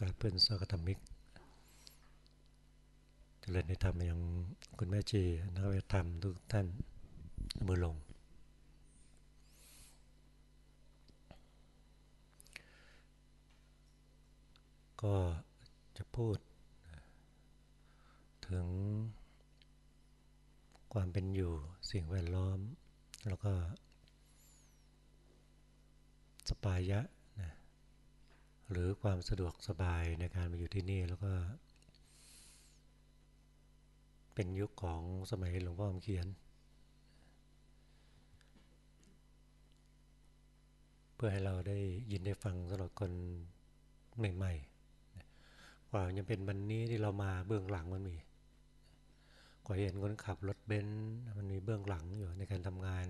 กาสเพื่อนสักธรรมิกเจริญในธรรมอย่างคุณแม่จีนักวิธรรมทุกท่านมือลง ก็จะพูด ถึงความเป็นอยู่สิ่งแวดล้อม แล้วก็ สปายะ หรือความสะดวกสบายในการมาอยู่ที่นี่แล้วก็ เป็นยุคของสมัยหลวงพ่อเขียน เพื่อให้เราได้ยินได้ฟังสำหรับคนใหม่ๆกว่าจะเป็นวันนี้ที่เรามาเบื้องหลังมันมีกว่าเห็นคนขับรถเบนซ์มันมีเบื้องหลังอยู่ในการทำงาน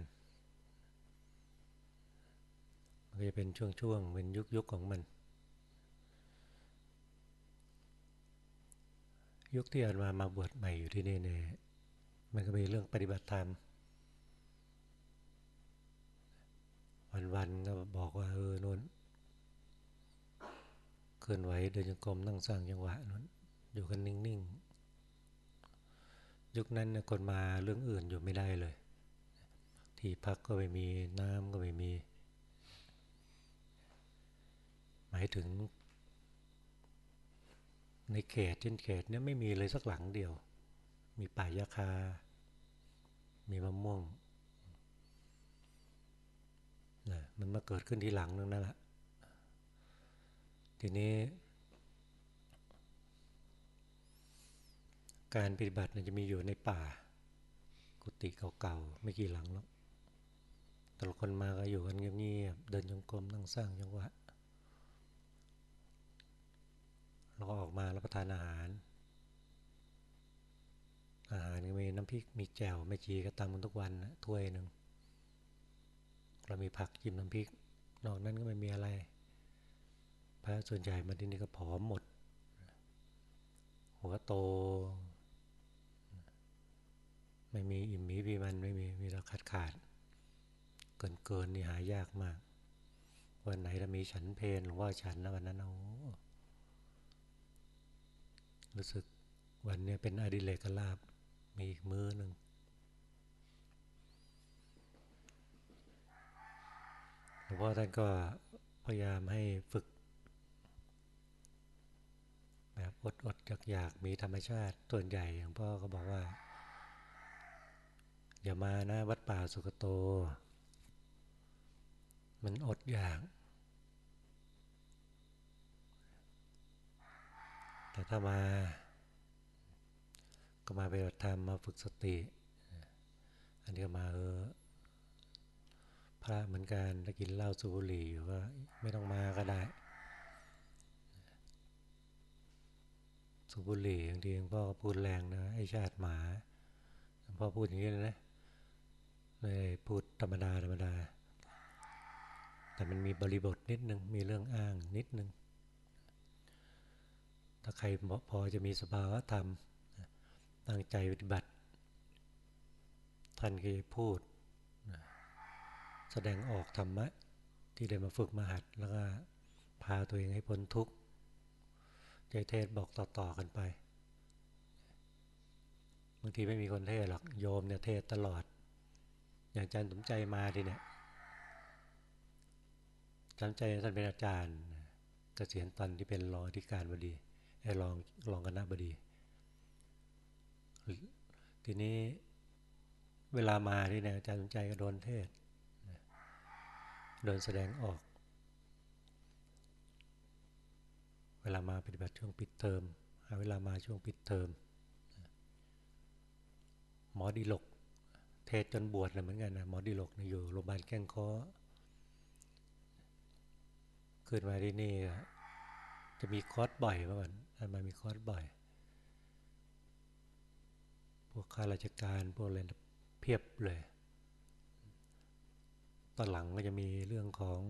มันก็จะเป็นช่วงๆเป็นยุคๆของมัน ยุคที่อาจมามาบวชใหม่อยู่ที่นี่เนี่ยมันก็มีเรื่องปฏิบัติธรรมวันๆก็บอกว่าเออน่นเคลื่อนไหวเดินจงกรมนั่งสร้างจังหวะนั้นอยู่กันนิ่งๆยุคนั้นคนมาเรื่องอื่นอยู่ไม่ได้เลย ที่พักก็ไม่มีน้ำก็ไม่มี หมายถึง ในเขตเช่นเขตเนี้ยไม่มีเลยสักหลังเดียว มีป่ายาคา มีมะม่วงนะมันมาเกิดขึ้นที่หลังนึงนั่นแหละทีนี้ การปฏิบัติจะมีอยู่ในป่า กุฏิเก่าๆไม่กี่หลังแล้วแต่ละคนมาก็อยู่กันเงียบๆเดินจงกรมนั่งสร้างจังหวะ แล้วก็ออกมารับประทานอาหาร อาหารก็มีน้ำพริกมีแจ่วแม่จีก็ตำกันทุกวันถ้วยหนึ่งเรามีผักจิ้มน้ำพริก นอกนั้นก็ไม่มีอะไร พระส่วนใหญ่มาที่นี่ก็ผอมหมด หัวโต ไม่มีอิ่มมีพีมันไม่มีมีเราขาดขาด เกินเกินนี่หายากมาก วันไหนเรามีฉันเพนหรือว่าฉันนะวันนั้นโอ้ รู้สึกวันนี้เป็นอดิเลกลาบมีอีกมือหนึ่งหลวงพ่อท่านก็พยายามให้ฝึก แบบอดอดอยากอยากมีธรรมชาติส่วนใหญ่อย่างพ่อก็บอกว่า อย่ามานะวัดป่าสุกโต มันอดอยาก แต่ถ้ามา ก็มาไปฏิบัติธรรมมาฝึกสติ อันนี้ก็มาเออพระเหมือนกันถ้ากินเหล้าสูบบุหรี่ก็ไม่ต้องมาก็ได้สูบบุหรี่บางทีพ่อก็พูดแรงนะไอ้ชาติหมาพ่อพูดอย่างนี้เลยนะไม่พูดธรรมดาธรรมดา แต่มันมีบริบทนิดนึงมีเรื่องอ้างนิดนึง ถ้าใครพอจะมีสภาวะธรรม ตั้งใจปฏิบัติ ท่านก็จะพูด แสดงออกธรรมะ ที่ได้มาฝึกมาหัด แล้วก็พาตัวเองให้พ้นทุกข์ใจเทศบอกต่อๆกันไป บางทีไม่มีคนเทศหรอก โยมเนี่ยเทศตลอด อย่างอาจารย์สมใจมาทีเนี่ยสมใจท่านเป็นอาจารย์เกษียณตอนที่เป็นรองอธิการบดี ไอ้รองรองคณะบดี ทีนี้เวลามาที่เนี่ยอาจารย์สมใจก็โดนเทศโดนแสดงออก เวลามาปฏิบัติช่วงปิดเทอมหาเวลามาช่วงปิดเทอมหมอดีหลก เทศจนบวชเลยเหมือนกันนะหมอดีหลกอยู่โรงพยาบาลแก้งคอขึ้นมาที่นี่จะมีคอร์สบ่อยเมื่อก่อน ท่านมามีคอร์สบ่อย พวกข้าราชการพวกอะไรเพียบเลย ตอนหลังก็จะมีเรื่องของ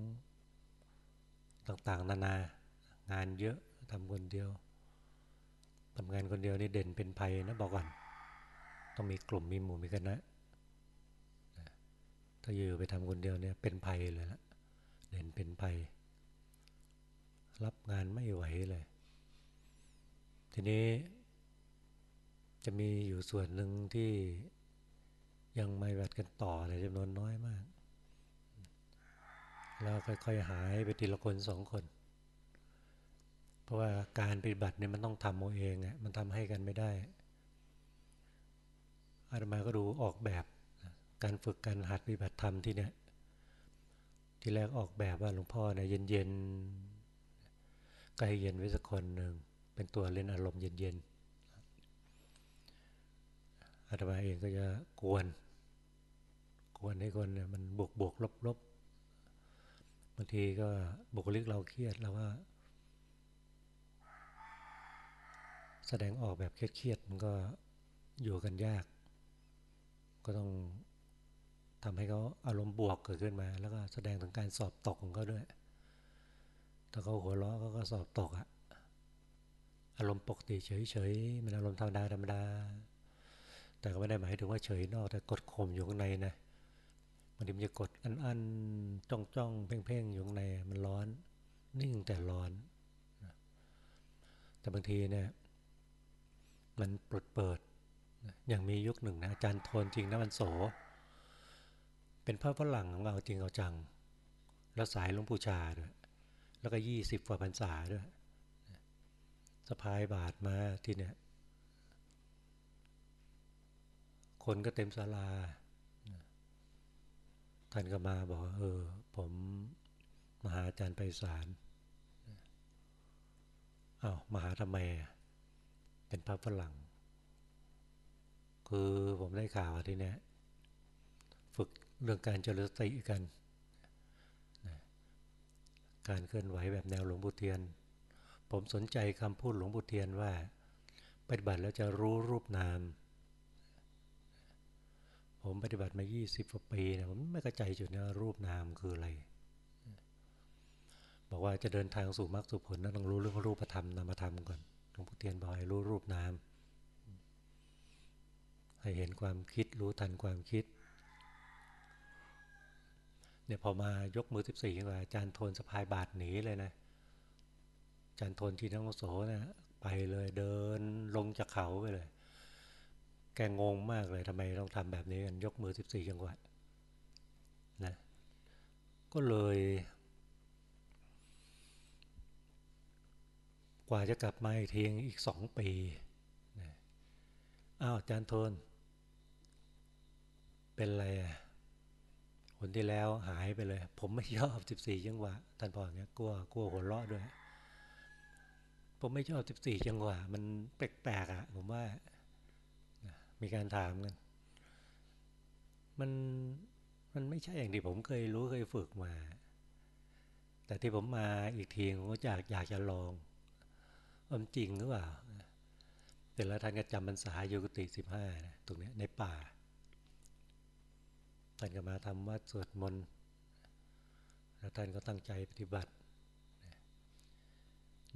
ต่างๆ นานางานเยอะทำคนเดียวทำงานคนเดียวนี่เด่นเป็นภัยนะบอกก่อน ต้องมีกลุ่มมีหมู่มีคณะถ้าอยู่ไปทำคนเดียวเนี่ยเป็นภัยเลยละเด่นเป็นภัย รับงานไม่ไหวเลย ทีนี้จะมีอยู่ส่วนหนึ่งที่ยังไม่บัติกันต่อเลยจำนวนน้อยมาก แล้วค่อยๆหายไปทีละคนสองคน เพราะว่าการปฏิบัติเนี่ยมันต้องทำเอาเองอะมันทำให้กันไม่ได้ อาตมาก็ดูออกแบบการฝึกการหัดปฏิบัติธรรมที่เนี่ย ที่แรกออกแบบว่าหลวงพ่อเนี่ยเย็นๆใกล้เย็นไว้สักคนหนึ่ง เป็นตัวเล่นอารมณ์เย็นๆอาตมาเองก็จะกวน กวนให้คนเนี่ยมันบวกบวกลบลบบางทีก็บุคลิกเราเครียดเราว่าแสดงออกแบบเครียดๆมันก็อยู่กันยาก ก็ต้องทำให้เขาอารมณ์บวกเกิดขึ้นมา แล้วก็แสดงถึงการสอบตกของเขาด้วยถ้าเขาหัวเราะเขาก็สอบตกอะ อารมณ์ปกติเฉยๆมันอารมณ์ธรรมดาธรรมดา แต่ก็ไม่ได้หมายถึงว่าเฉยนอกแต่กดข่มอยู่ข้างในนะมันทีมันจะกดอันๆจ้องจ้องเพ่งๆอยู่ข้างในมันร้อน นิ่งแต่ร้อน แต่บางทีเนี่ยมันปิดเปิดอย่างมียุคหนึ่งนะอาจารย์โทนจริงนะมันโส เป็นพระฝรั่งของเราจริงเอาจัง แล้วสายหลวงปู่ชาด้วยแล้วก็ยี่สิบกว่าพรรษาด้วย สะพายบาทมาที่เนี่ย คนก็เต็มศาลา ท่านก็มาบอกเออ ผมมาหาอาจารย์ไปสารอา้าวมาหาทำไมเป็นพระฝรั่ง คือผมได้ข่าวที่เนี้ยฝึกเรื่องการเจริญสติกัน การเคลื่อนไหวแบบแนวหลวงปู่เทียน ผมสนใจคำพูดหลวงปู่เทียนว่าปฏิบัติแล้วจะรู้รูปนาม ผมปฏิบัติมา 20กว่าปีนะผมไม่เข้าใจจุดนี้รูปนามคืออะไร บอกว่าจะเดินทางสู่มรรคสู่ผลนะต้องรู้เรื่องรูปธรรมนามธรรมก่อนหลวงปู่เทียนบอกให้รู้รูปนาม ให้เห็นความคิดรู้ทันความคิดเนี่ยพอมายกมือสิบสี่ขึ้นมาอาจารย์โทนสะพายบาทหนีเลยนะ จารย์โทนที่นังโสนะไปเลยเดินลงจากเขาไปเลย แกงงมากเลยทำไมต้องทำแบบนี้กันยกมือสิบสี่จังหวะนะก็เลย กว่าจะกลับมาอีกทีอีกสองปีนะอ้าวจารย์โทน เป็นอะไรอะคนที่แล้วหายไปเลย ผมไม่ชอบสิบสี่จังหวะท่านบอกอเงี้ยกลัวกลัวหัวเราะด้วย ผมไม่ชอบสิบสี่จังหวะ มันแปลกๆอะ ผมว่า มีการถามกัน มันมันไม่ใช่อย่างที่ผมเคยรู้เคยฝึกมา แต่ที่ผมมาอีกทีผมก็อยากอยากจะลองมันจริงหรือเปล่าแต่ละท่านก็จำพรรษาโยกุติสิบห้าตรงนี้ในป่าท่านก็มาทำวัดสวดมนต์แล้วท่านก็ตั้งใจปฏิบัติ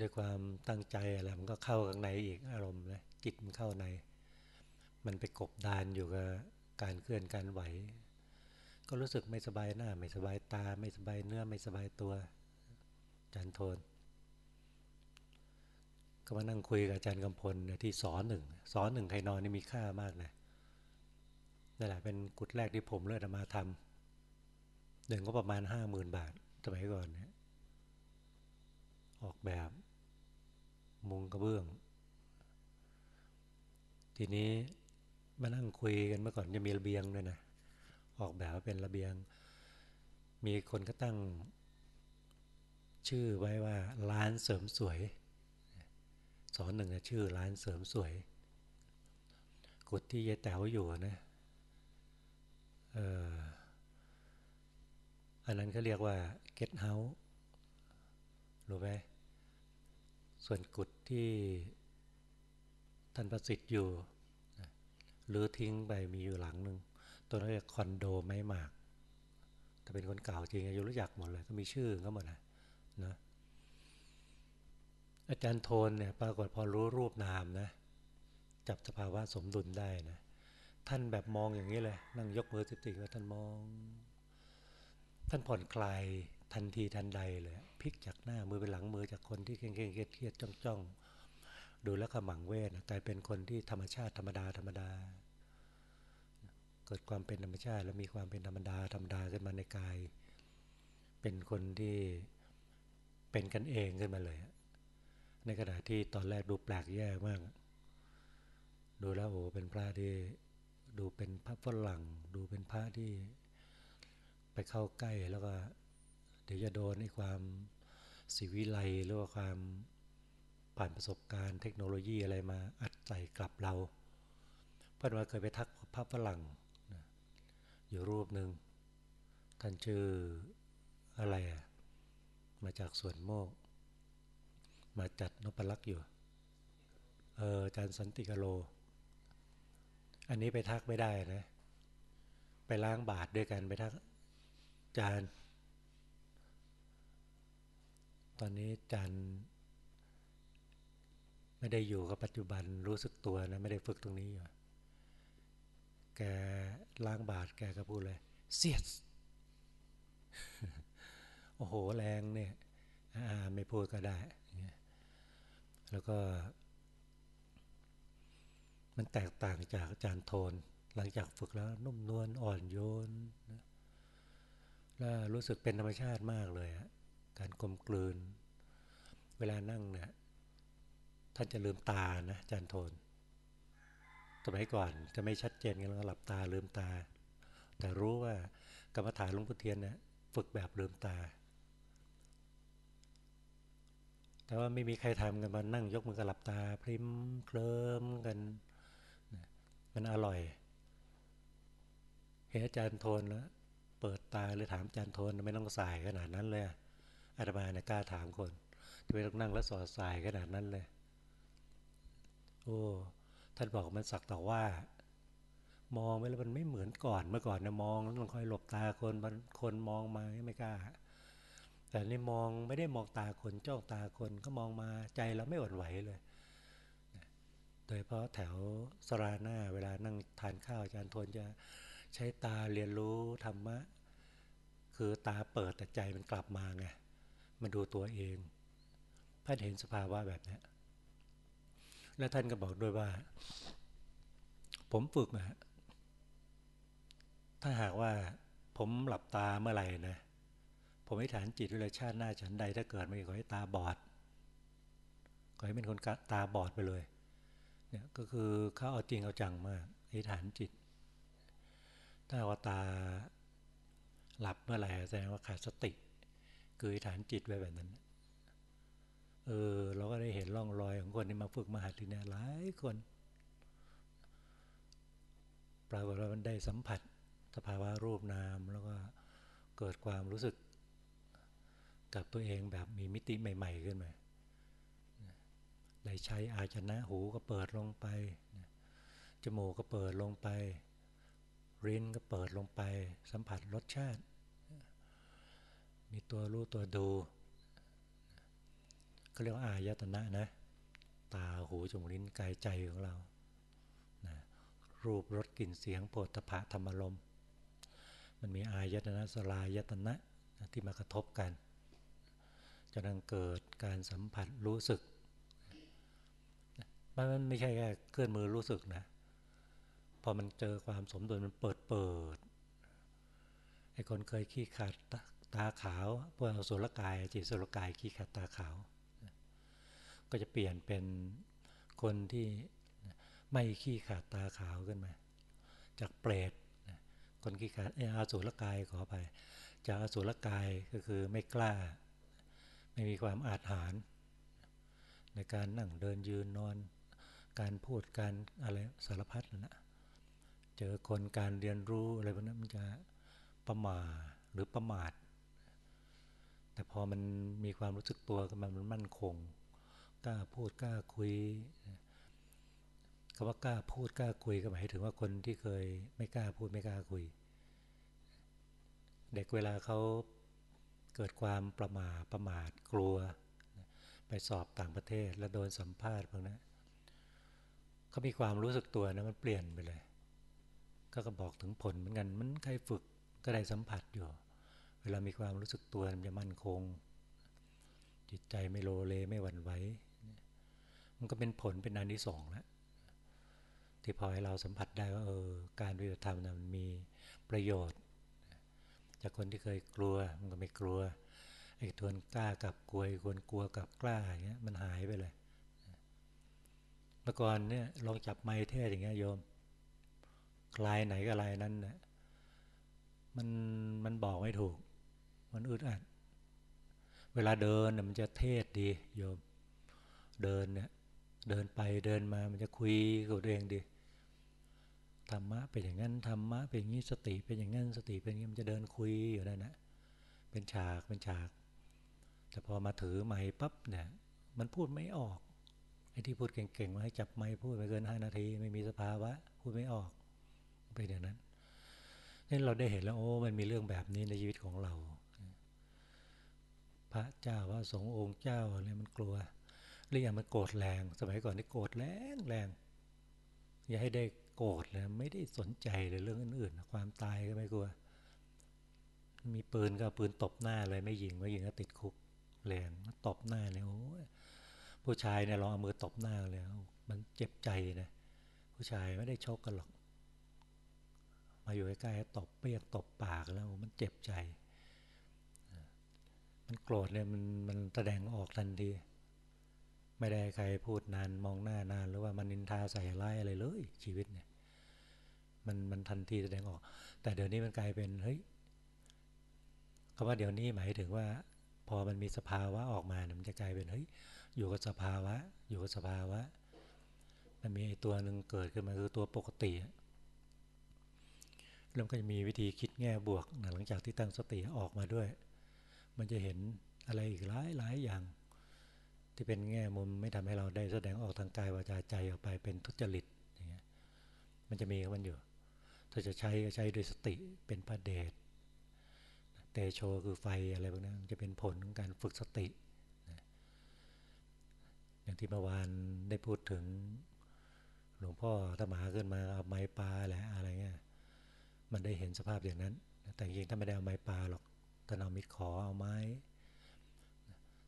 ด้วยความตั้งใจอะไรมันก็เข้าข้างในอีกอารมณ์นะจิตมันเข้าใน มันไปกบดานอยู่กับการเคลื่อนการไหว ก็รู้สึกไม่สบายหน้า ไม่สบายตา ไม่สบายเนื้อไม่สบายตัวอาจารย์โทน ก็มานั่งคุยกับอาจารย์กำพลที่สอนหนึ่งสอนหนึ่งใครนอนนี่มีค่ามากนะนั่นแหละเป็นกุดแรกที่ผมเลือกมาทำหนึ่งก็ประมาณห้าหมื่นบาทสมัยก่อนเนี่ย ออกแบบมุงกระเบื้อง ทีนี้มานั่งคุยกันเมื่อก่อนจะมีระเบียงด้วยนะออกแบบเป็นระเบียง มีคนก็ตั้งชื่อไว้ว่าร้านเสริมสวย สอนหนึ่งนะชื่อร้านเสริมสวย กุดที่ยายแต๋วอยู่นะเอออันนั้นเขาเรียกว่าเกตเฮาส์รู้ไหม ส่วนกุดที่ท่านประสิทธิ์อยู่หรือทิ้งไปมีอยู่หลังหนึ่งตัวนั้นเรียกคอนโดไม้หมากถ้าเป็นคนเก่าจริงอายุรู้จักหมดเลยก็มีชื่อก็หมดนะนะอาจารย์โทนเนี่ยปรากฏพอรู้รูปนามนะ จับสภาวะสมดุลได้นะ ท่านแบบมองอย่างนี้เลย นั่งยกมือสิบสี่ก็ท่านมอง ท่านผ่อนคลายทันทีทันใดเลย พลิกจากหน้ามือไปหลังมือจากคนที่เคร่งเครียดเครียดจ้องจ้องดูแล้วขมังเวทกลายเป็นคนที่ธรรมชาติธรรมดาธรรมดา เกิดความเป็นธรรมชาติ แล้วมีความเป็นธรรมดาธรรมดาขึ้นมาในกาย เป็นคนที่เป็นกันเองขึ้นมาเลย ในขณะที่ตอนแรกดูแปลกแย่มาก ดูแล้วโอ้เป็นพระที่ดูเป็นพระฝรั่ง ดูเป็นพระที่ไปเข้าใกล้แล้วก็ เดี๋ยวจะโดนในความสิวิไลหรือว่าความผ่านประสบการณ์เทคโนโลยีอะไรมาอัดใส่กลับเราเพื่อนว่าเคยไปทักพระฝรั่งอยู่รูปหนึ่งท่านชื่ออะไรอะมาจากสวนโมก มาจัดนพลักษ์อยู่ เอออาจารย์สันติกโล อันนี้ไปทักไม่ได้นะ ไปล้างบาทด้วยกันไปทักอาจาน ตอนนี้จานไม่ได้อยู่กับปัจจุบันรู้สึกตัวนะไม่ได้ฝึกตรงนี้อยู่แกล้างบาทแกก็พูดเลยเสียสโอ้โหแรงเนี่ยไม่พูดก็ได้แล้วก็มันแตกต่างจากอาจารย์โทน หลังจากฝึกแล้วนุ่มนวลอ่อนโยนแล้วรู้สึกเป็นธรรมชาติมากเลย การกลมกลืน เวลานั่งเนี่ยท่านจะลืมตานะอาจารย์โทนสมัยก่อนจะไม่ชัดเจนกันแล้วหลับตาลืมตา แต่รู้ว่ากรรมฐานหลวงพ่อเทียนเนี่ยฝึกแบบลืมตา แต่ว่าไม่มีใครทำกันมานั่งยกมือกับหลับตา พริมเคลิ้มกันมันอร่อย เห็นอาจารย์โทนแล้วเปิดตาเลยถามอาจารย์โทนไม่ต้องสายขนาดนั้นเลยอ อาตมาเนี่ยกล้าถามคนทำไมต้องนั่งแล้วสอดสายขนาดนั้นเลย โอ้ท่านบอกมันสักแต่ว่า มองไปแล้วมันไม่เหมือนก่อนเมื่อก่อนนะมองแล้วต้องคอยหลบตาคนคนมองมาไม่กล้า แต่นี่มองไม่ได้มองตาคนจ้องตาคนก็มองมาใจเราไม่หวั่นไหวเลยโดยเพราะแถวสราหน้าเวลานั่งทานข้าวอาจารย์ทวนจะใช้ตาเรียนรู้ธรรมะ คือตาเปิดแต่ใจมันกลับมาไง มาดูตัวเองท่านเห็นสภาวะแบบนี้และท่านก็บอกด้วยว่า ผมฝึกนะถ้าหากว่าผมหลับตาเมื่อไหร่นะผมให้ฐานจิตวิชาติหน้าฉันใดถ้าเกิดไม่ขอให้ตาบอดขอให้เป็นคนตาบอดไปเลยเนี่ยก็คือเขาเอาจริงเอาจังมากให้ฐานจิต ถ้าว่าตาหลับเมื่อไหร่แสดงว่าขาดสติ คือฐานจิตไว้แบบนั้น เออ เราก็ได้เห็นร่องรอยของคนที่มาฝึกมหัดที่นี่ยหลายคนปรากฏว่ามันได้สัมผัสสภาวะรูปนามแล้วก็เกิดความรู้สึกกับตัวเองแบบมีมิติใหม่ ๆ ขึ้นมาได้ใช้อาชนะหูก็เปิดลงไป จมูกก็เปิดลงไปรินก็เปิดลงไป สัมผัสรสชาติ มีตัวรู้ตัวดูก็เรียกว่าอายตนะนะ ตาหูจมูกลิ้นกายใจของเรานะรูปรสกลิ่นเสียงโผฏฐะธรรมลมมันมีอายตนะสลายตนะนะที่มากระทบกันจะนังเกิดการสัมผัสรู้สึกมันไม่ใช่แค่เคลื่อนมือรู้สึกนะ พอมันเจอความสมดุลมันเปิดเปิดไอ้คนเคยขี้ขาด ตาขาวพวกสุรกายจิตสุรกายขี้ขาดตาขาว ก็จะเปลี่ยนเป็นคนที่ไม่ขี้ขาดตาขาวขึ้นมา จากเปรตคนขี้ขาดอาสุรกายขอไป จากอาสุรกายก็คือไม่กล้า ไม่มีความอาจหาร ในการนั่งเดินยืนนอน การพูดการอะไรสารพัดนะเจอคนการเรียนรู้อะไรพวกนั้นมันจะประมาหรือประมาท แต่พอมันมีความรู้สึกตัวกันมันมั่นคง กล้าพูดกล้าคุยคำว่ากล้าพูดกล้าคุยก็หมายถึงว่าคนที่เคยไม่กล้าพูดไม่กล้าคุย เด็กเวลาเขาเกิดความประมาทประมาทกลัว ไปสอบต่างประเทศแล้วโดนสัมภาษณ์พวกนั้นเขามีความรู้สึกตัวนะมันเปลี่ยนไปเลย ก็ก็บอกถึงผลเหมือนกันมันใครฝึกก็ได้สัมผัสอยู่ เวลามีความรู้สึกตัวมันจะมั่นคง จิตใจไม่โลเลไม่หวั่นไหวมันก็เป็นผลเป็นอนิสงส์แล้วที่พอให้เราสัมผัสได้ว่าเออการปฏิบัติธรรมนะมันมีประโยชน์ จากคนที่เคยกลัวมันก็ไม่กลัวไอ้ทวนกล้ากับกลัวคนกลัวกับกล้าอย่างเงี้ยมันหายไปเลยเมื่อก่อนเนี่ยลองจับไม้เทศอย่างเงี้ยโยมลายไหนก็ลายนั้นนะมันมันบอกไม่ถูก มันอึดอัด เวลาเดินมันจะเทศดีโยมเดินเนี่ยเดินไปเดินมามันจะคุยกับตัวเองดีธรรมะเป็นอย่างนั้นธรรมะเป็นอย่างนี้สติเป็นอย่างนั้นสติเป็นอย่างนี้มันจะเดินคุยอยู่นั่นนะเป็นฉากเป็นฉาก แต่พอมาถือไม้ปั๊บเนี่ยมันพูดไม่ออกไอ้ที่พูดเก่งๆมาให้จับไม้พูดไปเกินห้านาที ไม่มีสภาวะพูดไม่ออกเป็นอย่างนั้นนี่เราได้เห็นแล้วโอ้มันมีเรื่องแบบนี้ในชีวิตของเรา พระเจ้าว่าสงฆ์องค์เจ้าอะไรมันกลัวหรืออย่างมันโกรธแรง สมัยก่อนนี่โกรธแรงแรง อย่าให้ได้โกรธเลยไม่ได้สนใจเลยเรื่องอื่นๆ ความตายก็ไม่กลัว มีปืนก็ปืนตบหน้าเลยไม่ยิงไม่ยิงก็ติดคุกแรงตบหน้าเลยโอ้ผู้ชายเนี่ยลองเอามือตบหน้าเลยมันเจ็บใจนะผู้ชายไม่ได้ชกกันหรอก มาอยู่ใกล้ๆตบเปียกตบปากแล้วมันเจ็บใจ มันโกรธเนี่ยมันมันแสดงออกทันที ไม่ได้ใครพูดนานมองหน้านานหรือว่ามันนินทาใส่ร้ายอะไรเลย ชีวิตเนี่ย มันมันทันทีแสดงออก แต่เดี๋ยวนี้มันกลายเป็นเฮ้ยคำว่าเดี๋ยวนี้หมายถึงว่า พอมันมีสภาวะออกมาเนี่ยมันจะกลายเป็นเฮ้ยอยู่กับสภาวะ อยู่กับสภาวะ มันมีตัวหนึ่งเกิดขึ้นมาคือตัวปกติแล้วก็จะมีวิธีคิดแง่บวกหลังจากที่ตั้งสติออกมาด้วย มันจะเห็นอะไรอีกหลายหลายอย่าง ที่เป็นแง่มุมไม่ทำให้เราได้แสดงออกทางกายวาจาใจออกไปเป็นทุจริตอย่างเงี้ยมันจะมีมันอยู่ ถ้าจะใช้ก็ใช้ด้วยสติเป็นพระเดชเตโชคือไฟอะไรพวกนั้นจะเป็นผลของการฝึกสติอย่างที่เมื่อวานได้พูดถึงหลวงพ่อถ้ามาขึ้นมาเอาไม้ปลาแหละอะไรเงี้ยมันได้เห็นสภาพอย่างนั้น แต่จริงถ้าไม่ได้เอาไม้ปลาหรอก ถ้าเอามิดขอเอาไม้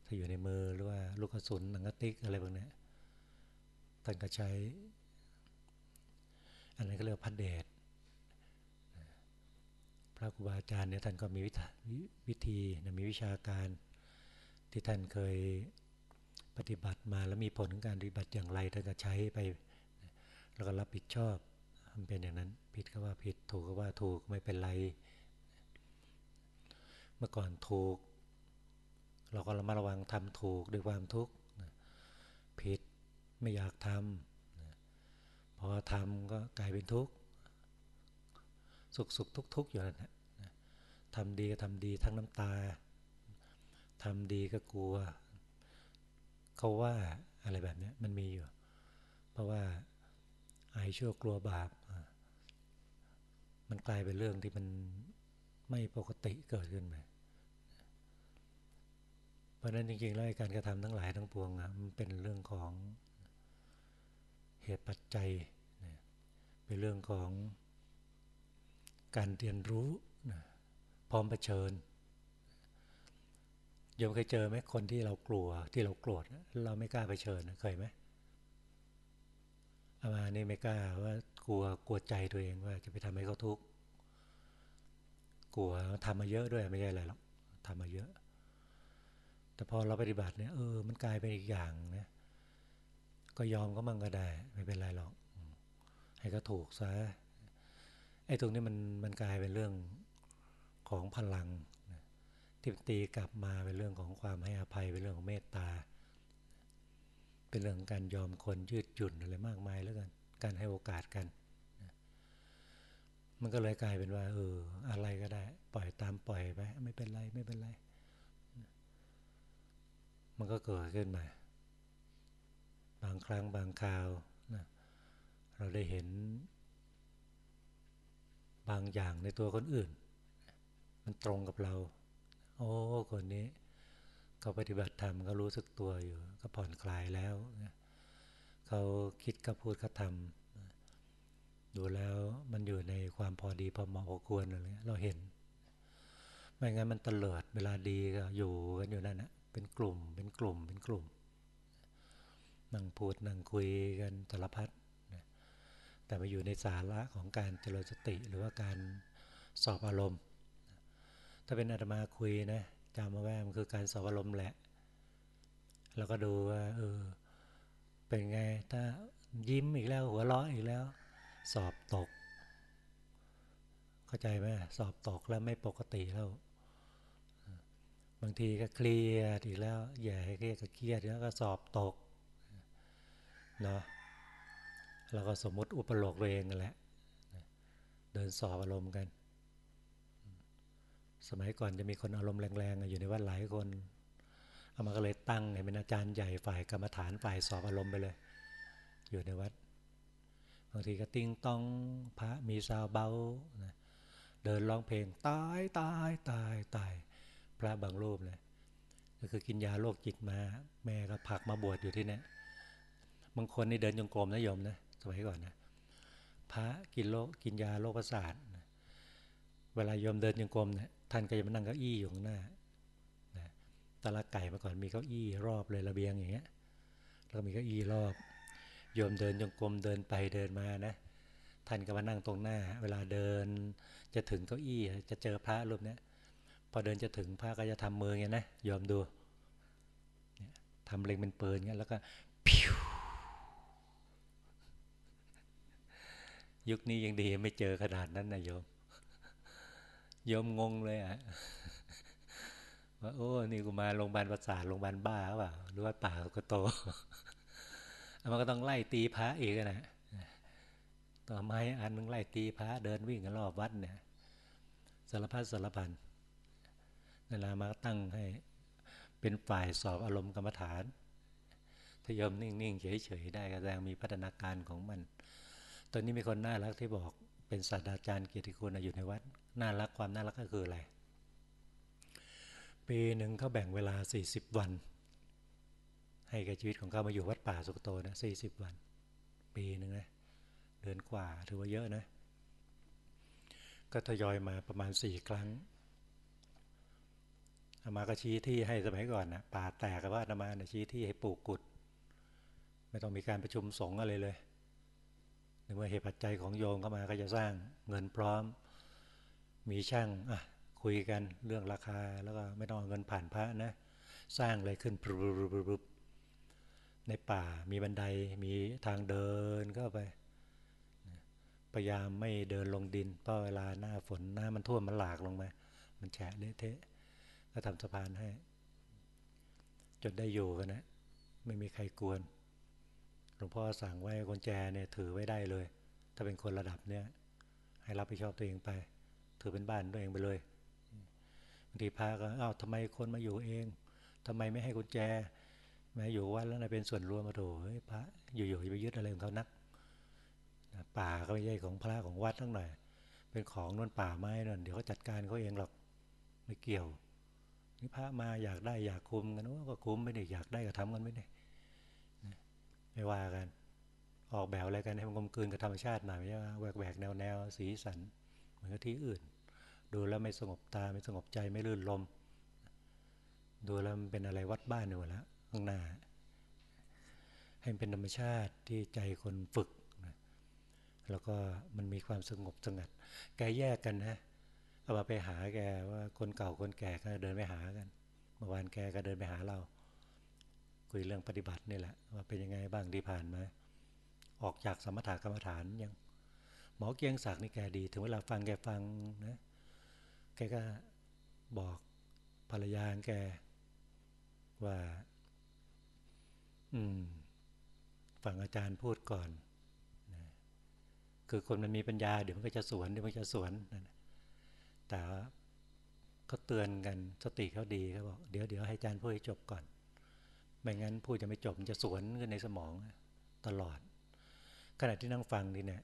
ถ้าอยู่ในมือหรือว่าลูกกระสุนหนังกระติกอะไรพวกนี้ท่านก็ใช้ อันนั้นก็เรียกพัดเดชพระครูบาอาจารย์เนี่ยท่านก็มีวิธีมีวิชาการที่ท่านเคยปฏิบัติมาแล้วมีผลของการปฏิบัติอย่างไรท่านก็ใช้ไป แล้วก็รับผิดชอบมันเป็นอย่างนั้น ผิดก็ว่าผิดถูกก็ว่าถูกไม่เป็นไร เมื่อก่อนถูก เราก็ระมัดระวังทำถูกด้วยความทุกข์ผิดไม่อยากทำพอทำก็กลายเป็นทุกข์สุขสุขทุกทุกอยู่นั่นแหละทำดีก็ทำดีทั้งน้ำตาทำดีก็กลัว เขาว่าอะไรแบบนี้มันมีอยู่ เพราะว่าอายชั่วกลัวบาป มันกลายเป็นเรื่องที่มันไม่ปกติเกิดขึ้นมา เพราะนั้นจริงๆ แล้วการกระทำทั้งหลายทั้งปวงมันเป็นเรื่องของเหตุปัจจัย เป็นเรื่องของการเรียนรู้ พร้อมเผชิญยมเคยเจอไหมคนที่เรากลัวที่เราโกรธเราไม่กล้าเผชิญเคยไหมอามานี่ไม่กล้าว่ากลัวกลัวใจตัวเองว่าจะไปทำให้เขาทุกข์กลัวทำมาเยอะด้วยไม่ใช่อะไรหรอกทำมาเยอะ แต่พอเราปฏิบัติเนี่ยเออมันกลายเป็นอีกอย่างนะก็ยอมก็มั่งก็ได้ ไม่เป็นไรหรอก ให้ก็ถูกซะไอ้ตรงนี้มันมันกลายเป็นเรื่องของพลังที่ตีกลับมาเป็นเรื่องของความให้อภัยเป็นเรื่องของเมตตา เป็นเรื่องของการยอมคนยืดหยุ่นอะไรมากมายแล้วกันการให้โอกาสกันมันก็เลยกลายเป็นว่าเอออะไรก็ได้ ปล่อยตามปล่อยไปไม่เป็นไรไม่เป็นไร มันก็เกิดขึ้นมา บางครั้งบางคราวนะเราได้เห็น บางอย่างในตัวคนอื่น มันตรงกับเรา โอ้คนนี้เขาปฏิบัติธรรมก็รู้สึกตัวอยู่ก็ผ่อนคลายแล้วนะเขาคิดก็พูดก็ทำดูแล้วมันอยู่ในความพอดีพอเหมาะพอควรอะไรเราเห็น ไม่งั้นมันตเลิดเวลาดีก็อยู่กันอยู่นั่นนะ เป็นกลุ่ม เป็นกลุ่ม เป็นกลุ่มมนั่งพูดนั่งคุยกันสารพัดนะแต่มาอยู่ในสาระของการเจริญสติหรือว่าการสอบอารมณ์ ถ้าเป็นอาตมาคุยนะจำมาแว่มันคือการสอบอารมณ์แหละ แล้วก็ดูว่าเออเป็นไงถ้ายิ้มอีกแล้วหัวเราะอีกแล้ว สอบตก เข้าใจไหมสอบตกแล้วไม่ปกติแล้ว บางทีก็เครียดอีกแล้วอย่าให้เครียดก็เครียดแล้วก็สอบตกเนาะเราก็สมมติอุปโลกตัวเองกันแหละเดินสอบอารมณ์กัน สมัยก่อนจะมีคนอารมณ์แรงๆอยู่ในวัดหลายคนเอามาก็เลยตั้งให้เป็นอาจารย์ใหญ่ฝ่ายกรรมฐานฝ่ายสอบอารมณ์ไปเลย อยู่ในวัดบางทีก็ติ้งต้องพระมีซาวเบานะเดินร้องเพลงตายตายตายตาย พระบางรูปเลยก็คือกินยาโรคจิตมา แม่ก็ผักมาบวชอยู่ที่นี่บางคนนี่เดินจงกรมนะโยมนะสมัยก่อนนะพระกินโรคกินยาโรคประสาทเวลาโยมเดินจงกรมเนี่ยท่านก็จะมานั่งเก้าอี้อยู่ข้างหน้าตะละไก่มาก่อนมีเก้าอี้รอบเลยระเบียงอย่างเงี้ยแล้วมีเก้าอี้รอบโยมเดินจงกรมเดินไปเดินมานะท่านก็มานั่งตรงหน้า เวลาเดินจะถึงเก้าอี้จะเจอพระรูปเนี้ย พอเดินจะถึงพระก็จะทำมือเงี้ยนะยอมดูทำเล็งเป็นปืนเงี้ยแล้วก็พิวยุคนี้ยังดีไม่เจอขนาดนั้นนะโยมโยมงงเลยอะว่าโอ้นี่กูมาโรงพยาบาลประสาทโรงพยาบาลบ้าเปล่าหรือว่าป่าก็โตมันก็ต้องไล่ตีพระอีกนะต่อไม้อันนึงไล่ตีพระเดินวิ่งกันรอบวัดเนี่ยสารพัดสารพัน เวลามาตั้งให้เป็นฝ่ายสอบอารมณ์กรรมฐาน ถ้ายมนิ่งๆเฉยๆได้ก็แสดงมีพัฒนาการของมัน ตอนนี้มีคนน่ารักที่บอกเป็นศาสตราจารย์เกียรติคุณอยู่ในวัด น่ารักความน่ารักก็คืออะไร ปีหนึ่งเขาแบ่งเวลา 40 วัน ให้กับชีวิตของเขามาอยู่วัดป่าสุกโตนะ40วัน ปีหนึ่งนะเดือนกว่าถือว่าเยอะนะ ก็ทยอยมาประมาณสี่ครั้ง อามาก็ชี้ที่ให้สมัยก่อนนะป่าแตกกับว่าอามานะชี้ที่ให้ปลูกกุด ไม่ต้องมีการประชุมสงฆ์อะไรเลยนึกว่าเหตุปัจจัยของโยมเข้ามาก็จะสร้างเงินพร้อม มีช่างอะคุยกันเรื่องราคาแล้วก็ไม่ต้องเงินผ่านพระนะ สร้างเลยขึ้นปรุบในป่ามีบันไดมีทางเดินเข้าไปพยายามไม่เดินลงดินเพราะเวลาหน้าฝนหน้ามันท่วมมันหลากลงมา มันแฉะเละเทะ ก็ทำสะพานให้ จนได้อยู่กันนะไม่มีใครกวนหลวงพ่อสั่งไว้กุญแจเนี่ยถือไว้ได้เลย ถ้าเป็นคนระดับเนี้ยให้รับผิดชอบตัวเองไป ถือเป็นบ้านตัวเองไปเลยบางทีพาก็อ้าวทำไมคนมาอยู่เองทำไมไม่ให้กุญแจแม้อยู่วัดแล้วนะเป็นส่วนรวมมาโถเฮ้ยพระอยู่ๆจะไปยึดอะไรของเขานักป่าก็ไม่ใช่ของพระของวัดทั้งหน่อย เป็นของนวนป่าไม้นั่นเดี๋ยวเขาจัดการเขาเองหรอกไม่เกี่ยว นี่พระมาอยากได้อยากคุมกันว่าก็คุมไม่ได้อยากได้ก็ทำกันไม่ได้ไม่ว่ากัน ออกแบบอะไรกันให้มันกลมกลืนกับธรรมชาติหน่อยไม่ใช่ว่าแหวกแหวกแนวแนวสีสัน เหมือนกับที่อื่น ดูแล้วไม่สงบตาไม่สงบใจไม่ลื่นลม ดูแล้วมันเป็นอะไรวัดบ้านอยู่แล้วข้างหน้า ให้มันเป็นธรรมชาติที่ใจคนฝึกแล้วก็มันมีความสงบสงัด แกแยกกันนะ เอามาไปหาแกว่าคนเก่าคนแก่ก็เดินไปหากัน เมื่อวานแกก็เดินไปหาเรา คุยเรื่องปฏิบัตินี่แหละ ว่าเป็นยังไงบ้างที่ผ่านมา ออกจากสมถะกรรมฐานยัง หมอเกียงศักดิ์นี่แกดี ถึงเวลาฟังแกฟังนะ แกก็บอกภรรยาแกว่า อืม ฟังอาจารย์พูดก่อนคือคนมันมีปัญญาเดี๋ยวมันก็จะสวนเดี๋ยวมันจะสวนนะ แต่เขาเตือนกันสติเขาดีเขาบอกเดี๋ยวเดี๋ยวให้อาจารย์พูดให้จบก่อน ไม่งั้นพูดจะไม่จบมันจะสวนขึ้นในสมองตลอด ขณะที่นั่งฟังนี่เนี่ย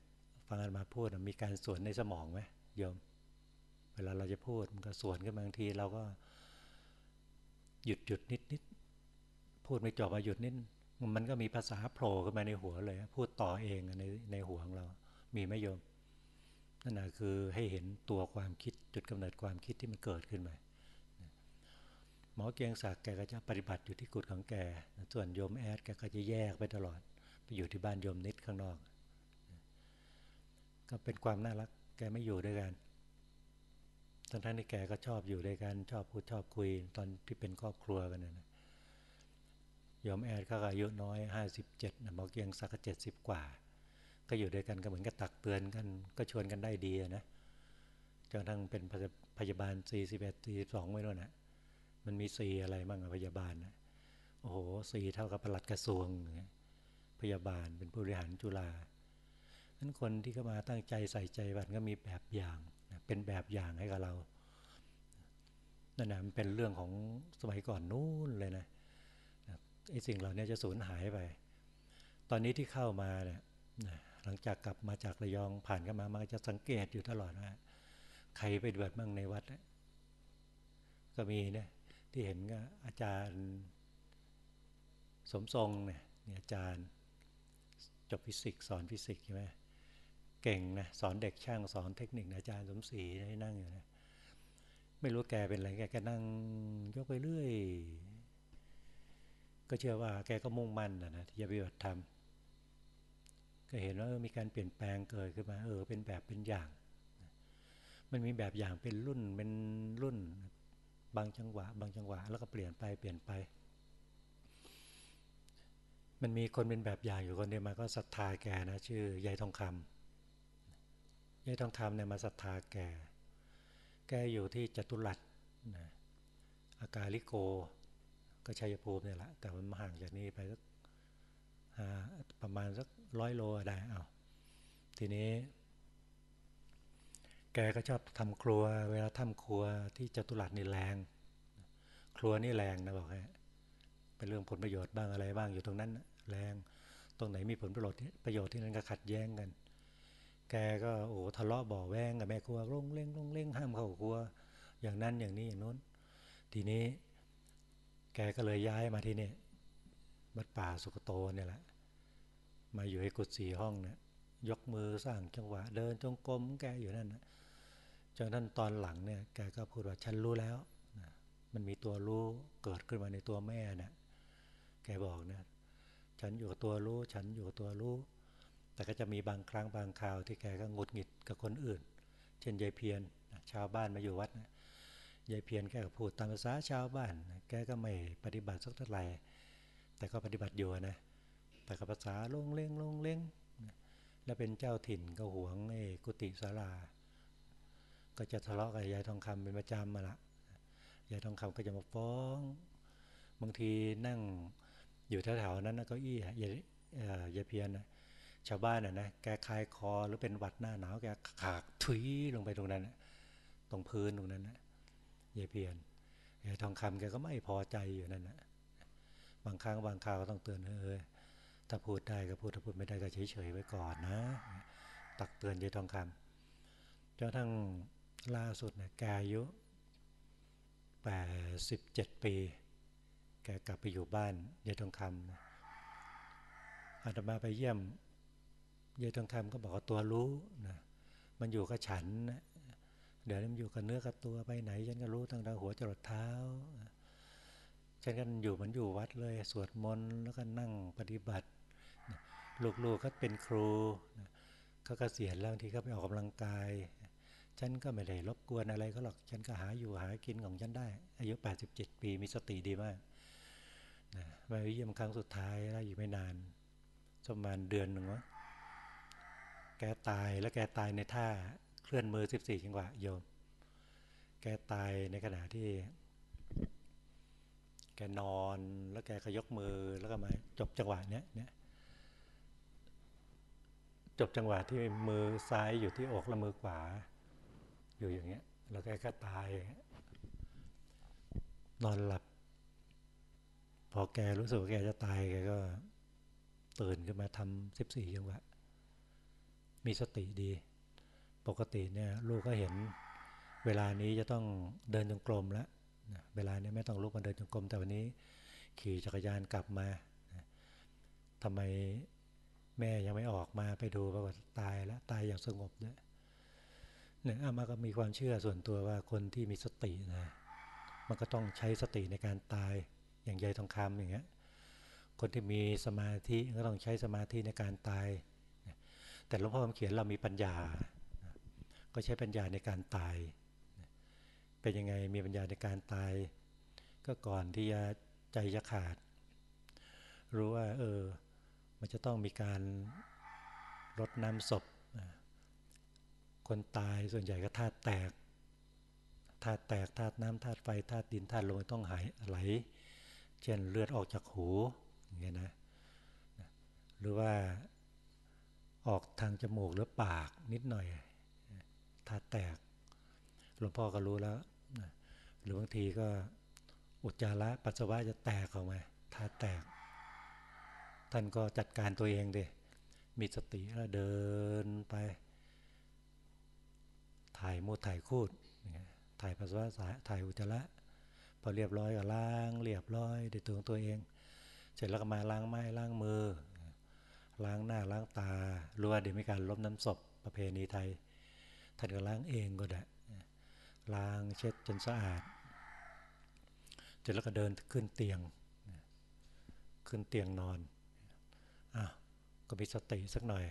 ฟังกันมาพูดมีการสวนในสมองไหมโยม เวลาเราจะพูดมันก็สวนกันบางทีเราก็หยุดหยุดนิดนิดพูดไม่จบมาหยุดนิดมันก็มีภาษาโผล่ขึ้นมาในหัวเลย พูดต่อเองในในหัวของเรา มีไหมโยม นั่นแหะคือให้เห็นตัวความคิดจุดกำเนิดความคิดที่มันเกิดขึ้นมาหมอเกียงศักดิ์แกก็จะปฏิบัติอยู่ที่กุฏของแก ส่วนโยมแอดแกก็จะแยกไปตลอด ไปอยู่ที่บ้านโยมนิดข้างนอก ก็เป็นความน่ารัก แกไม่อยู่ด้วยกัน ทั้งทั้งที่แกก็ชอบอยู่ด้วยกัน ชอบพูดชอบคุยตอนที่เป็นครอบครัวกันนะโยมแอดก็อายุน้อยห้าสิบเจ็ดหมอเกียงศักดิ์เจ็ดสิบกว่า ก็อยู่ด้วยกันก็เหมือนกับตักเตือนกัน ก็ชวนกันได้ดีนะจนทั้งเป็นพยาบาลสี่สิบเอ็ดสี่สองไม่รู้นะมันมีสีอะไรบ้างพยาบาลนะโอ้โหสีเท่ากับปลัดกระทรวง พยาบาลเป็นผู้บริหารจุฬานั้นคนที่เข้ามาตั้งใจใส่ใจบันก็มีแบบอย่างเป็นแบบอย่างให้กับเรานั่นนะมันเป็นเรื่องของสมัยก่อนนู้นเลยนะไอ้สิ่งเหล่านี้จะสูญหายไป ตอนนี้ที่เข้ามาเนี่ย หลังจากกลับมาจากระยองผ่านกันมามาจะสังเกตอยู่ตลอดว่าใครไปเดือดบ้างในวัด ก็มีเนี่ยที่เห็นก็อาจารย์สมทรงเนี่ยอาจารย์จบฟิสิกส์สอนฟิสิกส์ใช่ไหมเก่งนะสอนเด็กช่างสอนเทคนิคอาจารย์สมศรีให้นั่งอยู่นะไม่รู้แกเป็นอะไรแกก็นั่งยกไปเรื่อย ก็เชื่อว่าแกก็มุ่งมั่นนะนะที่จะปฏิบัติธรรม ก็เห็นว่ามีการเปลี่ยนแปลงเกิดขึ้นมา เออ เป็นแบบเป็นอย่าง มันมีแบบอย่างเป็นรุ่นเป็นรุ่น บางจังหวะ บางจังหวะ แล้วก็เปลี่ยนไปเปลี่ยนไป มันมีคนเป็นแบบอย่างอยู่คนเดียวมาก็ศรัทธาแกนะชื่อยายทองคำยายทองคำเนี่ยมาศรัทธาแก แกอยู่ที่จตุรัสนะอากาลิโก ก็ชัยภูมิเนี่ยแหละ แต่มันห่างจากนี้ไปสัก ประมาณสักร้อยโลได้เอาทีนี้ แกก็ชอบทำครัว เวลาทำครัวที่จตุรัสนี่แรง ครัวนี่แรงนะบอกให้เป็นเรื่องผลประโยชน์บ้างอะไรบ้างอยู่ตรงนั้นแรง ตรงไหนมีผลประโยชน์ประโยชน์ที่นั้นก็ขัดแย้งกัน แกก็โอ้ทะเลาะบ่อแวงกับแม่ครัวลงเล่งลงเล่งห้ามเข้าครัว อย่างนั้นอย่างนี้อย่างนู้น ทีนี้ แกก็เลยย้ายมาที่นี่ วัดป่าสุกโตเนี่ยแหละ มาอยู่ให้กุฏิสี่ห้องเนี่ยยกมือสร้างจังหวะ เดินจงกรมแกอยู่นั่นนะจนนั้นตอนหลังเนี่ยแกก็พูดว่าฉันรู้แล้วนะมันมีตัวรู้เกิดขึ้นมาในตัวแม่เนะี่ยแกบอกนะฉันอยู่กับตัวรู้ ฉันอยู่กับตัวรู้ แต่ก็จะมีบางครั้งบางคราวที่แกก็งดหงิดกับคนอื่น เช่นยายเพียรชาวบ้านมาอยู่วัดนะยายเพียรแกก็พูดตามภาษาชาวบ้าน แกก็ไม่ปฏิบัติสักเท่าไหร่ แต่ก็ปฏิบัติอยู่นะแต่กับภาษาลงเล้งลงเล้งแล้วเป็นเจ้าถิ่นก็หวงไอ้กุฏิศาลา ก็จะทะเลาะกับยายทองคำเป็นประจำมาละยายทองคำก็จะมาฟ้อง บางทีนั่งอยู่แถวๆนั้นนะก้าอี้ยายยายเพียนนะชาวบ้านน่ะนะแกคลายคอหรือเป็นหวัดหน้าหนาวแกขากถุยลงไปตรงนั้นตรงพื้นตรงนั้นนะยายเพียนยายทองคำแกก็ไม่พอใจอยู่นั่นนะ บางครั้งบางคราวก็ต้องเตือนเออถ้าพูดได้ก็พูดถ้าพูดไม่ได้ก็เฉยๆไว้ก่อนนะ ตักเตือนยายทองคำจนทั้งล่าสุดเนี่ยแกอายุแปดสิบเจ็ดปี แกกลับไปอยู่บ้านยายทองคำนะอาตมาไปเยี่ยมยายทองคำก็บอกว่าตัวรู้นะมันอยู่กับฉันนะเดี๋ยวมันอยู่กับเนื้อกับตัวไปไหน ฉันก็รู้ตั้งแต่หัวจรดเท้า ฉันก็อยู่เหมือนอยู่วัดเลย สวดมนต์แล้วก็นั่งปฏิบัติ ลูกๆเขาเป็นครูเขาก็เสียแล้วทีเขาไปออกกำลังกาย ฉันก็ไม่ได้รบกวนอะไรก็หรอก ฉันก็หาอยู่หากินของฉันได้ อายุ 87 ปีมีสติดีมากนะมาเยี่ยมครั้งสุดท้ายแล้วอยู่ไม่นานประมาณเดือนหนึ่งวะแกตายแล้วแกตายในท่าเคลื่อนมือ 14จังหวะโยม แกตายในขณะที่ แกนอนแล้วแกก็ยกมือแล้วก็มาจบจังหวะเนี้ยเนี่ยจบจังหวะที่มือซ้ายอยู่ที่อกและมือขวา อยู่อย่างเงี้ย แล้วแกก็ตายนอนหลับ พอแกรู้สึกว่าแกจะตายแกก็ตื่นขึ้นมาทำสิบสี่จังหวะ มีสติดี ปกติเนี่ยลูกก็เห็นเวลานี้จะต้องเดินจงกรมแล้ว เวลานี้ไม่ต้องลุกมาเดินจงกรมแต่วันนี้ขี่จักรยานกลับมาทำไมแม่ยังไม่ออกมาไปดูปรากฏตายแล้วตายอย่างสงบเนี่ยเนี่ยอามาก็มีความเชื่อส่วนตัวว่าคนที่มีสตินะมันก็ต้องใช้สติในการตายอย่างใยทองคำอย่างเงี้ยคนที่มีสมาธิก็ต้องใช้สมาธิในการตาย แต่หลวงพ่อเขียนเรามีปัญญา ก็ใช้ปัญญาในการตาย เป็นยังไงมีปัญญาในการตาย ก็ก่อนที่จะใจจะขาด รู้ว่า เออ มันจะต้องมีการรดน้ำศพ คนตายส่วนใหญ่ก็ธาตุแตกธาตุแตกธาตุน้ำธาตุไฟธาตุดินธาตุลมต้องหายไหล เช่นเลือดออกจากหูอย่างเงี้ยนะหรือว่าออกทางจมูกหรือปากนิดหน่อยธาตุแตกหลวงพ่อก็รู้แล้ว หรือบางทีก็อุจจาระปัสสาวะจะแตกออกมาธาแตก ท่านก็จัดการตัวเองดิมีสติแล้วเดินไป ถ่ายมูดถ่ายคูดถ่ายปัสสาวะถ่ายอุจจาระพอเรียบร้อยก็ล้าง เรียบร้อยด้วยตัวของตัวเอง เสร็จแล้วก็มาล้างไม้ล้างมือ ล้างหน้าล้างตารู้ว่าเดี๋ยวมีการลบน้ำศพประเพณีไทยท่านก็ล้างเองก็ได้ล้างเช็ดจนสะอาด เสร็จแล้วก็เดินขึ้นเตียง ขึ้นเตียงนอนอะก็มีสติสักหน่อย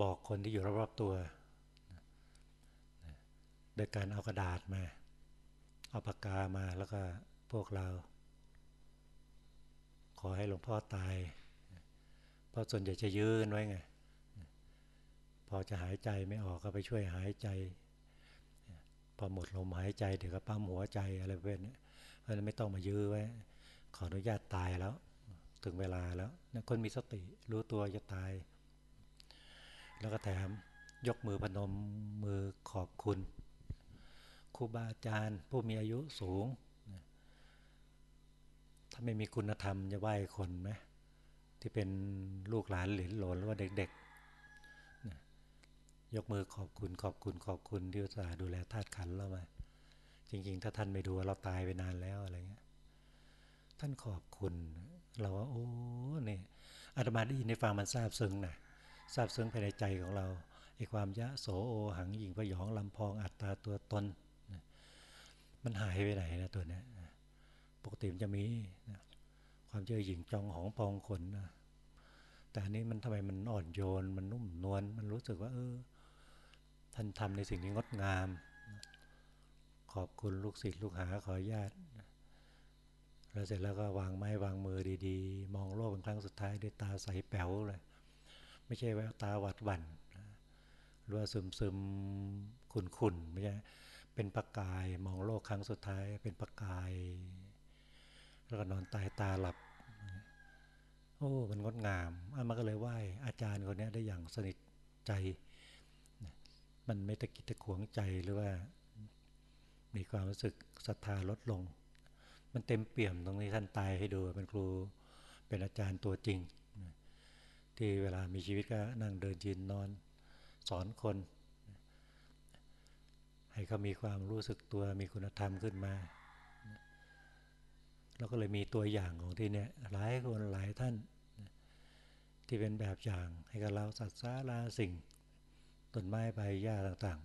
บอกคนที่อยู่รอบๆตัวโดยการเอากระดาษมา เอาปากกามาแล้วก็พวกเรา ขอให้หลวงพ่อตาย เพราะส่วนใหญ่จะยืนไว้ไง พอจะหายใจไม่ออกก็ไปช่วยหายใจ พอหมดลมหายใจเดี๋ยวก็ปั๊มหัวใจอะไรเป็น เพราะนั้นไม่ต้องมายื้อไว้ ขออนุญาตตายแล้ว ถึงเวลาแล้วนะคนมีสติรู้ตัวจะตาย แล้วก็แถมยกมือพนมมือขอบคุณครูบาอาจารย์ ผู้มีอายุสูง ถ้าไม่มีคุณธรรมจะไหว้คนไหมที่เป็นลูกหลานหลนหลนหรือว่าเด็กๆ ยกมือขอบคุณขอบคุณขอบคุณที่อุตส่าห์ดูแลธาตุขันเรามา จริง ๆ ถ้าท่านไม่ดูเราตายไปนานแล้วอะไรเงี้ย ท่านขอบคุณ เราว่าโอ้เนี่ยอาตมาได้ยินในฟังมันทราบซึ้งนะทราบซึ้งภายในใจของเราไอ้ความยะโสโอหังหญิงประยองลำพองอัตตาตัวตนมันหายไปไหนนะตัวนี้ปกติมันจะมีความเจอหญิงจองของปองขนนะแต่อันนี้มันทำไมมันอ่อนโยน มันนุ่มนวลมันรู้สึกว่า เออ ท่านทำในสิ่งนี้งดงาม ขอบคุณลูกศิษย์ลูกหาขออนุญาตแล้วเสร็จแล้วก็วางไม้วางมือดีๆ มองโลกเป็นครั้งสุดท้ายด้วยตาใสแป๋วเลย ไม่ใช่แววตาหวัดหวั่นหรือว่าซึมซึมขุ่นขุ่นไม่ใช่เป็นประกายมองโลกครั้งสุดท้ายเป็นประกาย แล้วก็นอนตายตาหลับ โอ้มันงดงามอามาก็เลยไหว้อาจารย์คนนี้ได้อย่างสนิทใจ มันไม่ตะกิดตะขวงใจหรือว่า มีความรู้สึกศรัทธาลดลง มันเต็มเปี่ยมตรงนี้ท่านตายให้ดูเป็นครูเป็นอาจารย์ตัวจริง ที่เวลามีชีวิตก็นั่งเดินยืนนอนสอนคน ให้เขามีความรู้สึกตัวมีคุณธรรมขึ้นมาเราก็เลยมีตัวอย่างของที่เนี่ยหลายคนหลายท่าน ที่เป็นแบบอย่างให้กับเราสัตว์สาราสิ่งต้นไม้ใบหญ้าต่าง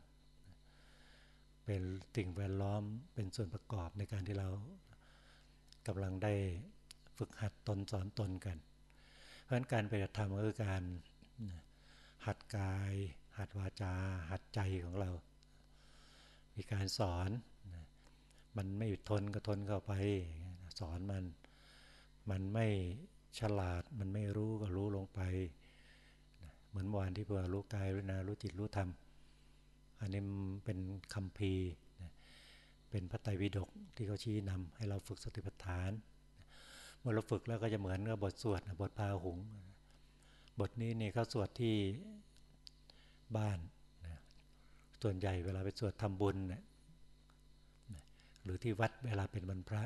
เป็นสิ่งแวดล้อมเป็นส่วนประกอบในการที่เรากำลังได้ฝึกหัดตนสอนตนกัน เพราะฉะนั้นการปฏิบัติธรรมก็คือการหัดกาย หัดวาจา หัดใจของเรา มีการสอน มันไม่ทนก็ทนเข้าไป สอนมัน มันไม่ฉลาด มันไม่รู้ก็รู้ลงไป เหมือนวานที่เพื่อรู้กายรู้นา รู้จิตรู้ธรรม อันนี้เป็นคำพีเป็นพระไตรปิฎกที่เขาชี้นำให้เราฝึกสติปัฏฐานเมื่อเราฝึกแล้วก็จะเหมือนกับบทสวดบทพาหุง บทนี้เนี่ยเขาสวดที่บ้านส่วนใหญ่เวลาไปสวดทำบุญหรือที่วัดเวลาเป็นวันพระ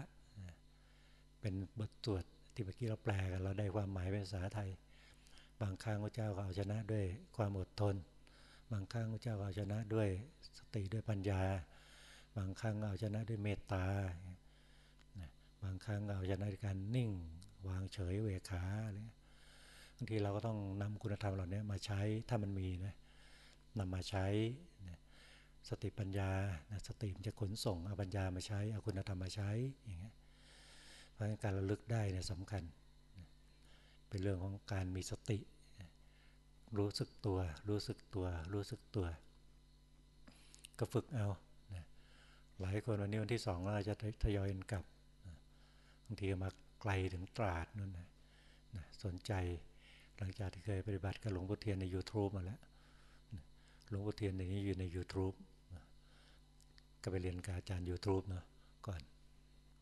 เป็นบทสวดที่เมื่อกี้เราแปลกันเราได้ความหมายเป็นภาษาไทย บางครั้งพระเจ้าก็เอาชนะด้วยความอดทน บางครั้งพระเจ้าเอาชนะด้วยสติด้วยปัญญา บางครั้งเอาชนะด้วยเมตตา บางครั้งเอาชนะด้วยการนิ่ง วางเฉยเวขาอะไรบางทีเราก็ต้องนำคุณธรรมเหล่านี้มาใช้ถ้ามันมีนะนำมาใช้สติปัญญาสติมันจะขนส่งเอาปัญญามาใช้เอาคุณธรรมมาใช้อย่างเงี้ยเพราะการระลึกได้เนี่ยสำคัญ เป็นเรื่องของการมีสติ รู้สึกตัว รู้สึกตัว รู้สึกตัว ก็ฝึกเอาหลายคนวันนี้วันที่สองเราจะทยอยกลับบางทีมาไกลถึงตราดนู่นนะสนใจหลังจากที่เคยปฏิบัติกับหลวงพ่อเทียนใน YouTube มาแล้วหลวงพ่อเทียนอย่างนี้อยู่ใน YouTube ก็ไปเรียนกับอาจารย์ YouTube เนาะก่อน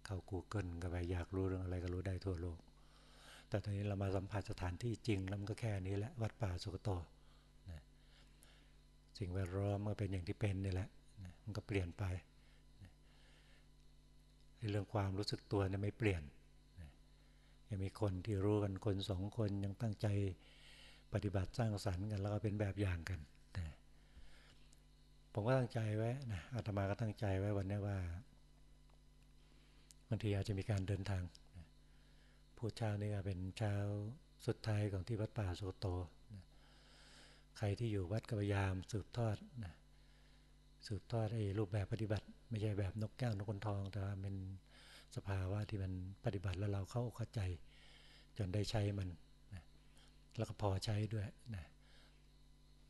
เข้า Google ก็ไปอยากรู้เรื่องอะไรก็รู้ได้ทั่วโลก แต่ตอนนี้เรามาสัมผัสสถานที่จริงแล้วมันก็แค่นี้แหละวัดป่าสุกโตนะสิ่งแวดล้อมก็เป็นอย่างที่เป็นนี่แหละนะมันก็เปลี่ยนไปนะเรื่องความรู้สึกตัวเนี่ยไม่เปลี่ยนนะยังมีคนที่รู้กันคนสองคนยังตั้งใจปฏิบัติสร้างสรรค์กันแล้วก็เป็นแบบอย่างกันนะผมก็ตั้งใจไว้นะอาตมาก็ตั้งใจไว้วันนี้ว่าบางทีอาจจะมีการเดินทาง นะผู้เช้านี่เป็นเช้าสุดท้ายของที่วัดป่าโสโตนะใครที่อยู่วัดก็พยายามสืบทอดนะสืบทอดไอ้รูปแบบปฏิบัติ ไม่ใช่แบบนกแก้วนกคนทอง แต่ว่าเป็นสภาวะที่มันปฏิบัติแล้วเราเข้าเข้าใจ จนได้ใช้มันนะแล้วก็พอใช้ด้วยนะ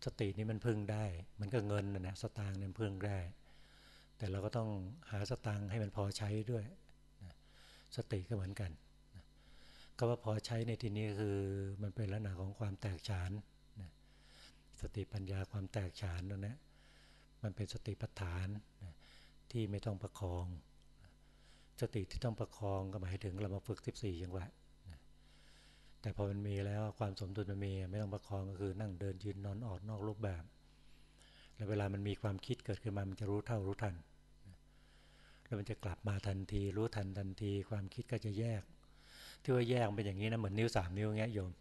สตินี่มันพึ่งได้ มันก็เงินนะสตางค์เนี่ยพึ่งได้ แต่เราก็ต้องหาสตางค์ให้มันพอใช้ด้วยนะสติก็เหมือนกัน ก็ว่าพอใช้ในที่นี้คือมันเป็นลักษณะของความแตกฉานนะสติปัญญาความแตกฉานตรงนี้มันเป็นสติปัฏฐานนะที่ไม่ต้องประคอง สติที่ต้องประคองก็หมายถึงเรามาฝึก 14จังหวะแต่พอมันมีแล้วความสมดุลมันมีไม่ต้องประคองก็คือนั่งเดินยืนนอนออกนอกรูปแบบ แล้วเวลามันมีความคิดเกิดขึ้นมามันจะรู้เท่ารู้ทัน แล้วมันจะกลับมาทันที รู้ทันทันที ความคิดก็จะแยก ที่ว่าแยกเป็นอย่างนี้นะเหมือนนิ้วสามนิ้วเงี้ยโยม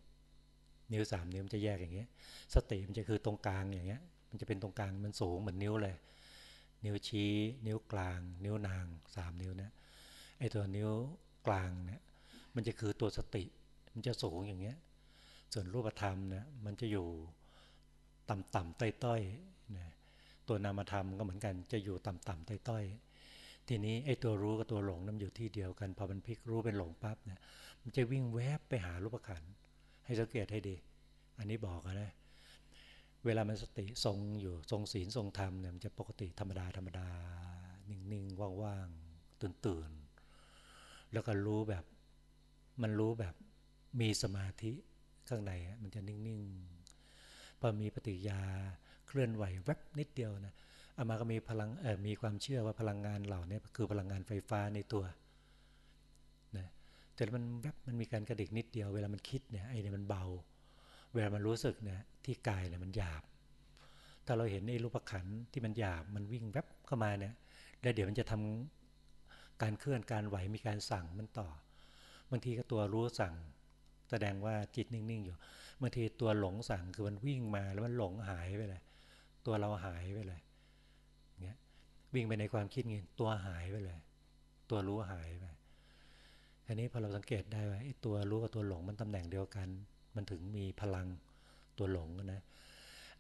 นิ้วสามนิ้วมันจะแยกอย่างเงี้ย สติมันจะคือตรงกลางอย่างเงี้ย มันจะเป็นตรงกลางมันสูงเหมือนนิ้วเลย นิ้วชี้ นิ้วกลาง นิ้วนางสามนิ้วเนี่ยไอตัวนิ้วกลางเนี่ยมันจะคือตัวสติ มันจะสูงอย่างเงี้ย ส่วนรูปธรรมเนี่ยมันจะอยู่ต่ำๆต้อยๆนะตัวนามธรรมก็เหมือนกันจะอยู่ต่ำๆต้อยๆ ทีนี้ไอ้ตัวรู้กับตัวหลงนั้นอยู่ที่เดียวกันพอมันพลิกรู้เป็นหลงปั๊บเนี่ยมันจะวิ่งแวบไปหารูปขันให้สังเกตให้ดี อันนี้บอกนะเวลามันสติทรงอยู่ทรงศีลทรงธรรมเนี่ยมันจะปกติธรรมดาธรรมดา นิ่งๆว่างๆตื่นๆแล้วก็รู้แบบมันรู้แบบมีสมาธิข้างในมันจะนิ่งๆพอมีปฏิยาเคลื่อนไหวแวบนิดเดียวนะ อามาก็มีพลังมีความเชื่อว่าพลังงานเหล่านี้คือพลังงานไฟฟ้าในตัวนะแต่มันแวบมันมีการกระดิกนิดเดียวเวลามันคิดเนี่ยไอ้นี่มันเบา เวลามันรู้สึกเนี่ยที่กายเนี่ยมันหยาบ ถ้าเราเห็นไอ้รูปขันที่มันหยาบมันวิ่งแวบเข้ามาเนี่ยแล้วเดี๋ยวมันจะทำการเคลื่อนการไหวมีการสั่งมันต่อ บางทีก็ตัวรู้สั่ง แสดงว่าจิตนิ่งๆอยู่บางทีตัวหลงสั่งคือมันวิ่งมาแล้วมันหลงหายไปเลยตัวเราหายไปเลย วิ่งไปในความคิดเงี้ยตัวหายไปเลย ตัวรู้หายไปอันนี้พอเราสังเกตได้ว่าตัวรู้กับตัวหลงมันตำแหน่งเดียวกัน มันถึงมีพลังตัวหลงนะ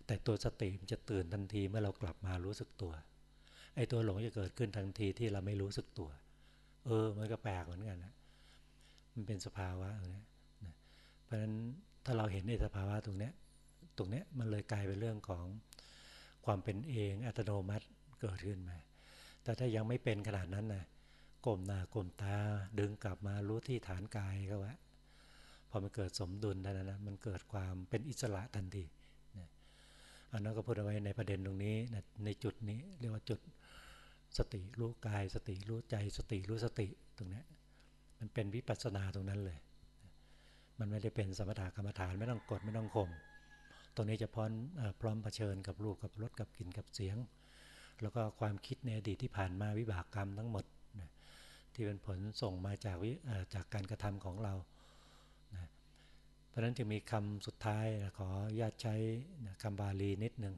แต่ตัวสติมันจะตื่นทันทีเมื่อเรากลับมารู้สึกตัว ไอ้ตัวหลงจะเกิดขึ้นทันทีที่เราไม่รู้สึกตัว เออ มันก็แปลกเหมือนกันนะ มันเป็นสภาวะนะเพราะฉะนั้นถ้าเราเห็นในสภาวะตรงนี้ตรงนี้มันเลยกลายเป็นเรื่องของความเป็นเองอัตโนมัต เกิดขึ้นมา แต่ถ้ายังไม่เป็นขนาดนั้นนะกลมหน้ากลมตาดึงกลับมารู้ที่ฐานกายก็ว่าพอมันเกิดสมดุลเท่านั้นนะมันเกิดความเป็นอิสระทันทีนะอันนั้นก็พูดเอาไว้ในประเด็นตรงนี้นะในจุดนี้เรียกว่าจุดสติรู้กาย สติรู้ใจ สติรู้สติตรงนี้มันเป็นวิปัสสนาตรงนั้นเลย มันไม่ได้เป็นสมถะกรรมฐานไม่ต้องกดไม่ต้องข่มตรงนี้จะพร้อมพร้อมเผชิญกับรูปกับรสกับกลิ่นกับเสียง แล้วก็ความคิดในอดีตที่ผ่านมาวิบากกรรมทั้งหมดนะที่เป็นผลส่งมาจากวิจากการกระทำของเรานะเพราะฉะนั้นจะมีคำสุดท้ายนะขอญาตใช้นะคำบาลีนิดหนึ่ง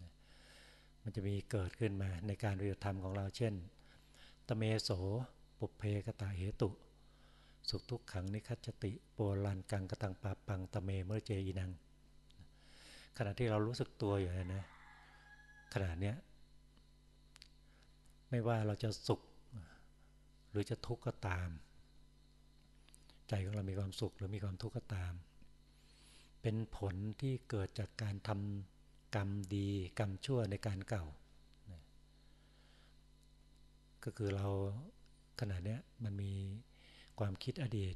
นะมันจะมีเกิดขึ้นมาในการปฏิบัติธรรมของเราเช่น ตเมโสปุเพกตาเหตุ สุขทุกขังนิคัจติโปลันกังกตังปาปังตะเมเมื่อเจอีนังขณะที่เรารู้สึกตัวอยู่นะขณะเนี้ย ไม่ว่าเราจะสุข หรือจะทุกข์ก็ตาม ใจของเรามีความสุขหรือมีความทุกข์ก็ตาม เป็นผลที่เกิดจากการทำกรรมดีกรรมชั่วในการเก่า ก็คือเราขณะนี้มันมีความคิดอดีต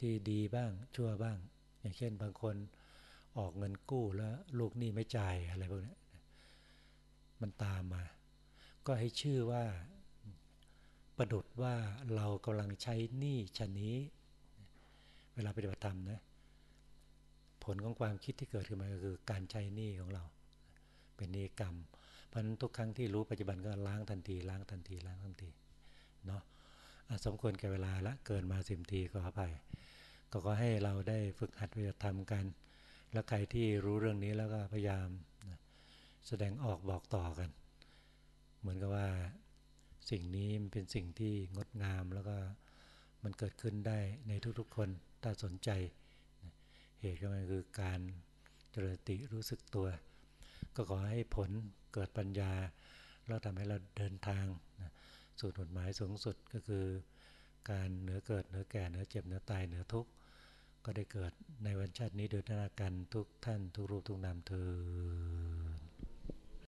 ที่ดีบ้างชั่วบ้าง อย่างเช่นบางคนออกเงินกู้แล้วลูกหนี้ไม่จ่ายอะไรพวกนี้มันตามมา ก็ให้ชื่อว่า ประดุดว่าเรากำลังใช้หนี้ชนี้ เวลาปฏิบัติธรรมนะผลของความคิดที่เกิดขึ้นมาก็คือการใช้หนี้ของเรา เป็นนิกรรม เพราะฉะนั้นทุกครั้งที่รู้ปัจจุบันก็ล้างทันทีล้างทันทีล้างทันทีเนาะสมควรแก่เวลาละเกินมาสิบทีก็ขอไปก็ขอให้เราได้ฝึกหัดปฏิบัติธรรมกัน แล้วใครที่รู้เรื่องนี้แล้วก็พยายามแสดงออกบอกต่อกัน เหมือนกับว่าสิ่งนี้มันเป็นสิ่งที่งดงามแล้วก็มันเกิดขึ้นได้ในทุกๆคนถ้าสนใจ เหตุก็คือการเจริญติรู้สึกตัว ก็ขอให้ผลเกิดปัญญา แล้วทำให้เราเดินทางสู่จุดหมายสูงสุดก็คือ การเหนือเกิดเหนือแก่เหนือเจ็บเหนือตายเหนือทุกข์ก็ได้เกิดในวันชาตินี้โดยนากันทุกท่านทุกรูปทุกนามเธอ